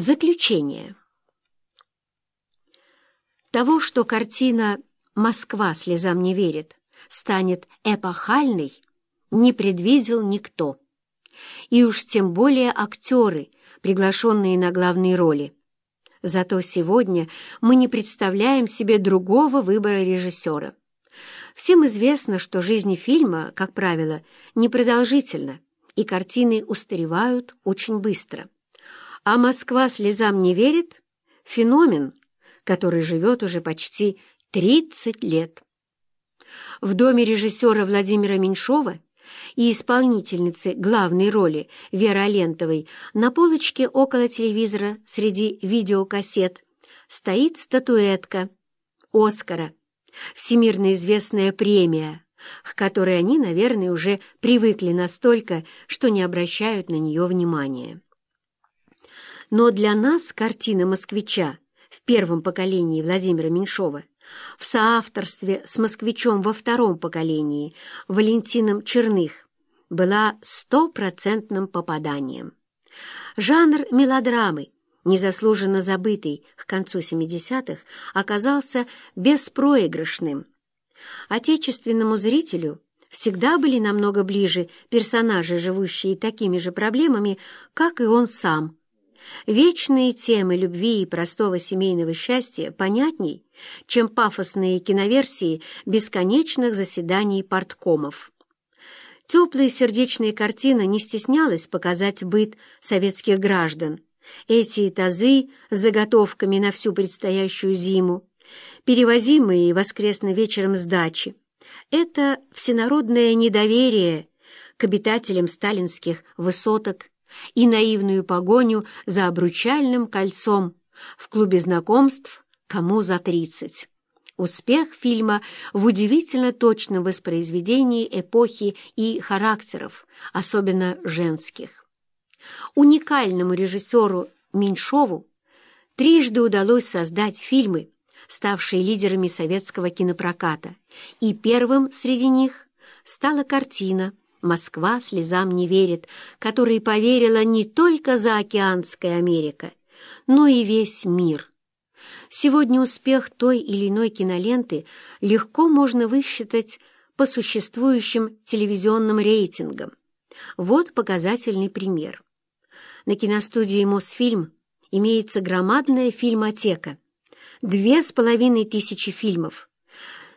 Заключение. Того, что картина «Москва слезам не верит» станет эпохальной, не предвидел никто. И уж тем более актеры, приглашенные на главные роли. Зато сегодня мы не представляем себе другого выбора режиссера. Всем известно, что жизнь фильма, как правило, непродолжительна, и картины устаревают очень быстро. А Москва слезам не верит — феномен, который живет уже почти 30 лет. В доме режиссера Владимира Меньшова и исполнительницы главной роли Веры Алентовой на полочке около телевизора среди видеокассет стоит статуэтка Оскара, всемирно известная премия, к которой они, наверное, уже привыкли настолько, что не обращают на нее внимания. Но для нас картина «Москвича» в первом поколении Владимира Меньшова в соавторстве с «Москвичом» во втором поколении Валентином Черных была стопроцентным попаданием. Жанр мелодрамы, незаслуженно забытый к концу 70-х, оказался беспроигрышным. Отечественному зрителю всегда были намного ближе персонажи, живущие такими же проблемами, как и он сам – Вечные темы любви и простого семейного счастья понятней, чем пафосные киноверсии бесконечных заседаний порткомов. Теплая сердечная картина не стеснялась показать быт советских граждан. Эти тазы с заготовками на всю предстоящую зиму, перевозимые воскресным вечером с дачи. Это всенародное недоверие к обитателям сталинских высоток и наивную погоню за обручальным кольцом в клубе знакомств «Кому за тридцать». Успех фильма в удивительно точном воспроизведении эпохи и характеров, особенно женских. Уникальному режиссеру Меньшову трижды удалось создать фильмы, ставшие лидерами советского кинопроката, и первым среди них стала картина Москва слезам не верит, которой поверила не только заокеанская Америка, но и весь мир. Сегодня успех той или иной киноленты легко можно высчитать по существующим телевизионным рейтингам. Вот показательный пример. На киностудии «Мосфильм» имеется громадная фильмотека. Две с половиной тысячи фильмов.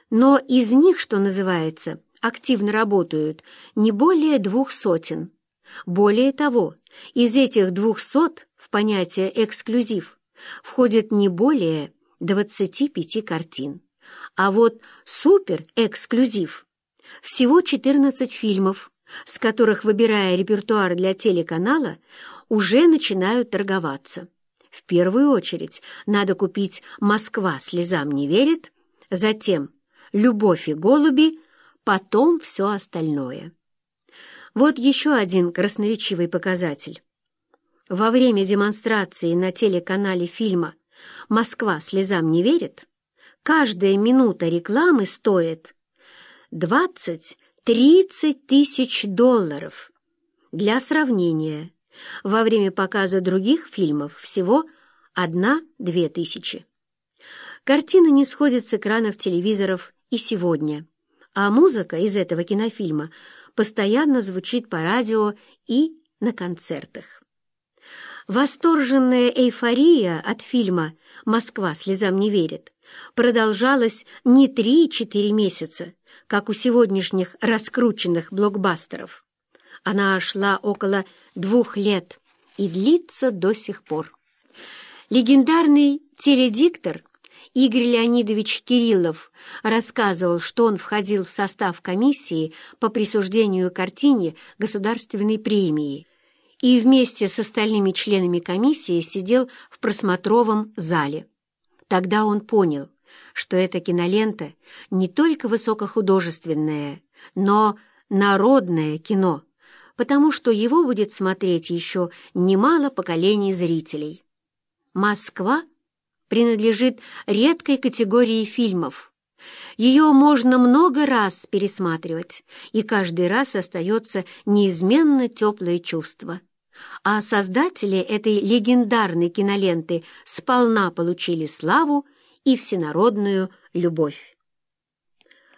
Но из них, что называется, активно работают не более двух сотен. Более того, из этих двухсот в понятие «эксклюзив» входит не более 25 картин. А вот супер-эксклюзив – всего 14 фильмов, с которых, выбирая репертуар для телеканала, уже начинают торговаться. В первую очередь надо купить «Москва слезам не верит», затем «Любовь и голуби» потом все остальное. Вот еще один красноречивый показатель. Во время демонстрации на телеканале фильма «Москва слезам не верит» каждая минута рекламы стоит 20-30 тысяч долларов. Для сравнения, во время показа других фильмов всего 1-2 тысячи. Картина не сходит с экранов телевизоров и сегодня а музыка из этого кинофильма постоянно звучит по радио и на концертах. Восторженная эйфория от фильма «Москва слезам не верит» продолжалась не три-четыре месяца, как у сегодняшних раскрученных блокбастеров. Она шла около двух лет и длится до сих пор. Легендарный теледиктор – Игорь Леонидович Кириллов рассказывал, что он входил в состав комиссии по присуждению картине государственной премии и вместе с остальными членами комиссии сидел в просмотровом зале. Тогда он понял, что эта кинолента не только высокохудожественное, но народное кино, потому что его будет смотреть еще немало поколений зрителей. Москва принадлежит редкой категории фильмов. Ее можно много раз пересматривать, и каждый раз остается неизменно теплое чувство. а создатели этой легендарной киноленты сполна получили славу и всенародную любовь.